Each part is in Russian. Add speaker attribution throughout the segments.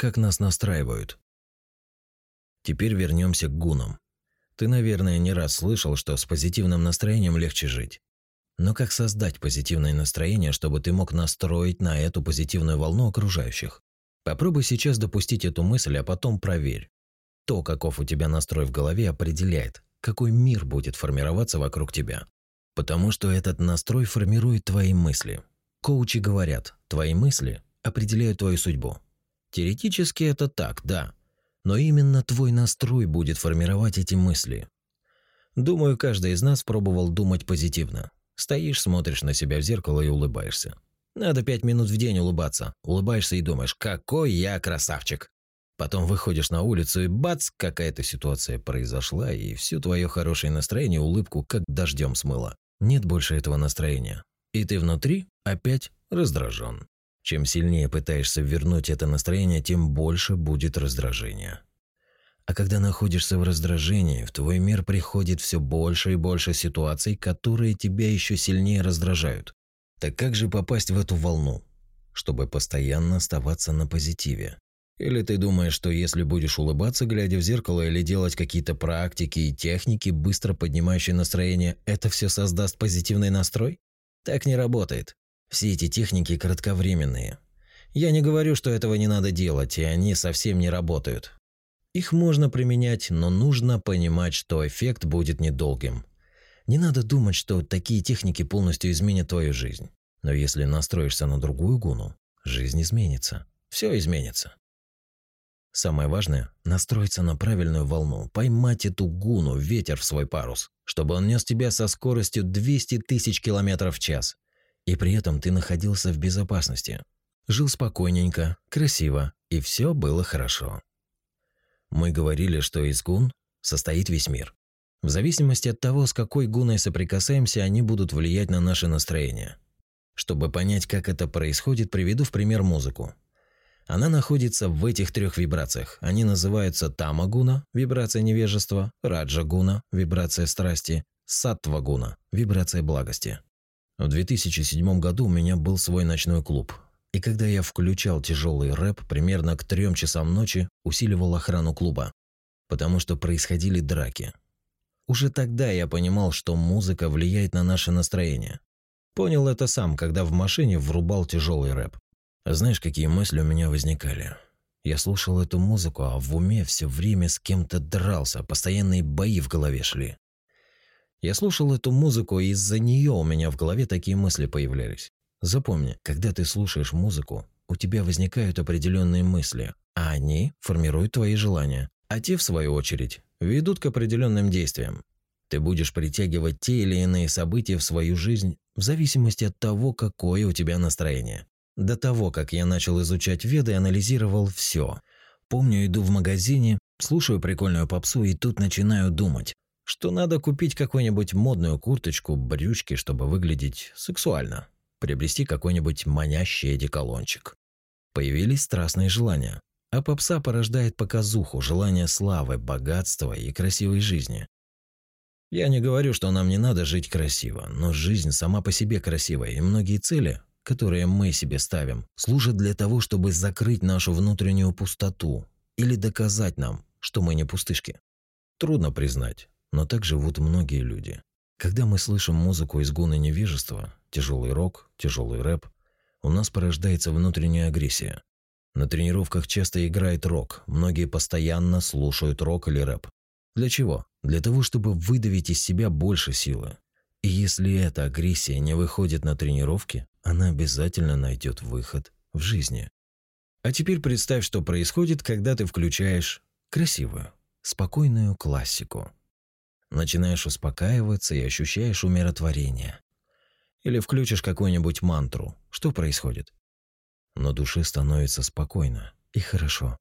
Speaker 1: как нас настраивают. Теперь вернемся к гунам. Ты, наверное, не раз слышал, что с позитивным настроением легче жить. Но как создать позитивное настроение, чтобы ты мог настроить на эту позитивную волну окружающих? Попробуй сейчас допустить эту мысль, а потом проверь. То, каков у тебя настрой в голове, определяет, какой мир будет формироваться вокруг тебя. Потому что этот настрой формирует твои мысли. Коучи говорят, твои мысли определяют твою судьбу. Теоретически это так, да. Но именно твой настрой будет формировать эти мысли. Думаю, каждый из нас пробовал думать позитивно. Стоишь, смотришь на себя в зеркало и улыбаешься. Надо пять минут в день улыбаться. Улыбаешься и думаешь, какой я красавчик. Потом выходишь на улицу и бац, какая-то ситуация произошла, и все твое хорошее настроение улыбку как дождем смыло. Нет больше этого настроения. И ты внутри опять раздражен. Чем сильнее пытаешься вернуть это настроение, тем больше будет раздражения. А когда находишься в раздражении, в твой мир приходит все больше и больше ситуаций, которые тебя еще сильнее раздражают. Так как же попасть в эту волну, чтобы постоянно оставаться на позитиве? Или ты думаешь, что если будешь улыбаться, глядя в зеркало, или делать какие-то практики и техники, быстро поднимающие настроение, это все создаст позитивный настрой? Так не работает. Все эти техники кратковременные. Я не говорю, что этого не надо делать, и они совсем не работают. Их можно применять, но нужно понимать, что эффект будет недолгим. Не надо думать, что такие техники полностью изменят твою жизнь. Но если настроишься на другую гуну, жизнь изменится. Все изменится. Самое важное – настроиться на правильную волну, поймать эту гуну, ветер в свой парус, чтобы он нес тебя со скоростью 200 тысяч километров в час. И при этом ты находился в безопасности. Жил спокойненько, красиво, и все было хорошо. Мы говорили, что из гун состоит весь мир. В зависимости от того, с какой гуной соприкасаемся, они будут влиять на наше настроение. Чтобы понять, как это происходит, приведу в пример музыку. Она находится в этих трех вибрациях. Они называются тамагуна – вибрация невежества, раджагуна – вибрация страсти, саттвагуна – вибрация благости. В 2007 году у меня был свой ночной клуб, и когда я включал тяжелый рэп, примерно к трем часам ночи усиливал охрану клуба, потому что происходили драки. Уже тогда я понимал, что музыка влияет на наше настроение. Понял это сам, когда в машине врубал тяжелый рэп. Знаешь, какие мысли у меня возникали? Я слушал эту музыку, а в уме все время с кем-то дрался, постоянные бои в голове шли. Я слушал эту музыку, и из-за нее у меня в голове такие мысли появлялись. Запомни, когда ты слушаешь музыку, у тебя возникают определенные мысли, а они формируют твои желания, а те, в свою очередь, ведут к определенным действиям. Ты будешь притягивать те или иные события в свою жизнь в зависимости от того, какое у тебя настроение. До того, как я начал изучать веды, анализировал все. Помню, иду в магазине, слушаю прикольную попсу и тут начинаю думать, что надо купить какую-нибудь модную курточку, брючки, чтобы выглядеть сексуально приобрести какой-нибудь манящий одеколончик. Появились страстные желания, а попса порождает показуху, желание славы, богатства и красивой жизни. Я не говорю, что нам не надо жить красиво, но жизнь сама по себе красивая, и многие цели, которые мы себе ставим, служат для того, чтобы закрыть нашу внутреннюю пустоту или доказать нам, что мы не пустышки. Трудно признать, но так живут многие люди. Когда мы слышим музыку из гуны невежества, тяжелый рок, тяжелый рэп, у нас порождается внутренняя агрессия. На тренировках часто играет рок, многие постоянно слушают рок или рэп. Для чего? Для того, чтобы выдавить из себя больше силы. И если эта агрессия не выходит на тренировки, она обязательно найдет выход в жизни. А теперь представь, что происходит, когда ты включаешь красивую, спокойную классику начинаешь успокаиваться и ощущаешь умиротворение. Или включишь какую-нибудь мантру. Что происходит? Но душе становится спокойно и хорошо.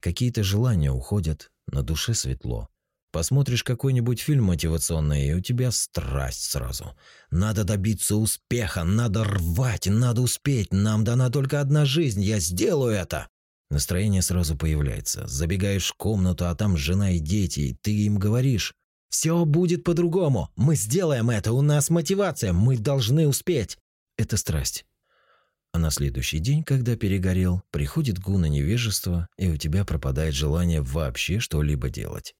Speaker 1: Какие-то желания уходят, на душе светло. Посмотришь какой-нибудь фильм мотивационный, и у тебя страсть сразу. Надо добиться успеха, надо рвать, надо успеть, нам дана только одна жизнь, я сделаю это. Настроение сразу появляется. Забегаешь в комнату, а там жена и дети, и ты им говоришь: все будет по-другому. Мы сделаем это. У нас мотивация. Мы должны успеть. Это страсть. А на следующий день, когда перегорел, приходит гуна невежества, и у тебя пропадает желание вообще что-либо делать.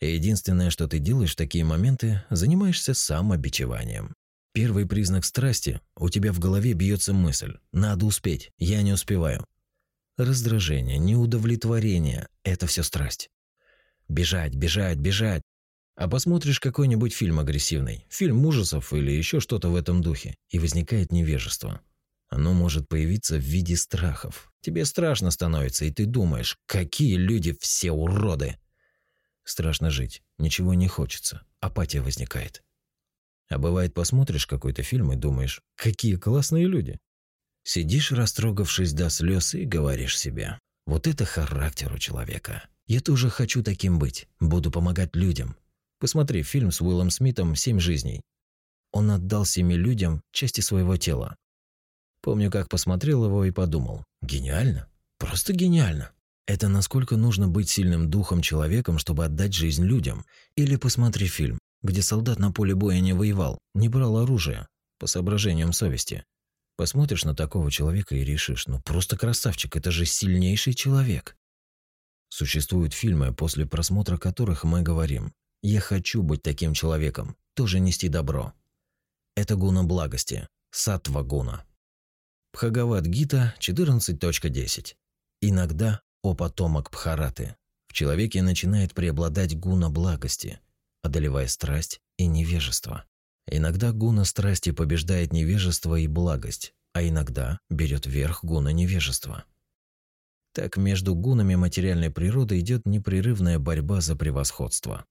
Speaker 1: И единственное, что ты делаешь в такие моменты, занимаешься самобичеванием. Первый признак страсти – у тебя в голове бьется мысль «надо успеть, я не успеваю». Раздражение, неудовлетворение – это все страсть. Бежать, бежать, бежать. А посмотришь какой-нибудь фильм агрессивный, фильм ужасов или еще что-то в этом духе, и возникает невежество. Оно может появиться в виде страхов. Тебе страшно становится, и ты думаешь, какие люди все уроды. Страшно жить, ничего не хочется, апатия возникает. А бывает, посмотришь какой-то фильм и думаешь, какие классные люди. Сидишь, растрогавшись до слез, и говоришь себе, вот это характер у человека. Я тоже хочу таким быть, буду помогать людям. Посмотри фильм с Уиллом Смитом «Семь жизней». Он отдал семи людям части своего тела. Помню, как посмотрел его и подумал, гениально, просто гениально. Это насколько нужно быть сильным духом человеком, чтобы отдать жизнь людям. Или посмотри фильм, где солдат на поле боя не воевал, не брал оружие, по соображениям совести. Посмотришь на такого человека и решишь, ну просто красавчик, это же сильнейший человек. Существуют фильмы, после просмотра которых мы говорим «Я хочу быть таким человеком, тоже нести добро». Это гуна благости, сатва гуна. Бхагавад-гита 14.10. Иногда, о потомок Бхараты, в человеке начинает преобладать гуна благости, одолевая страсть и невежество. Иногда гуна страсти побеждает невежество и благость, а иногда берет верх гуна невежества. Так между гунами материальной природы идет непрерывная борьба за превосходство.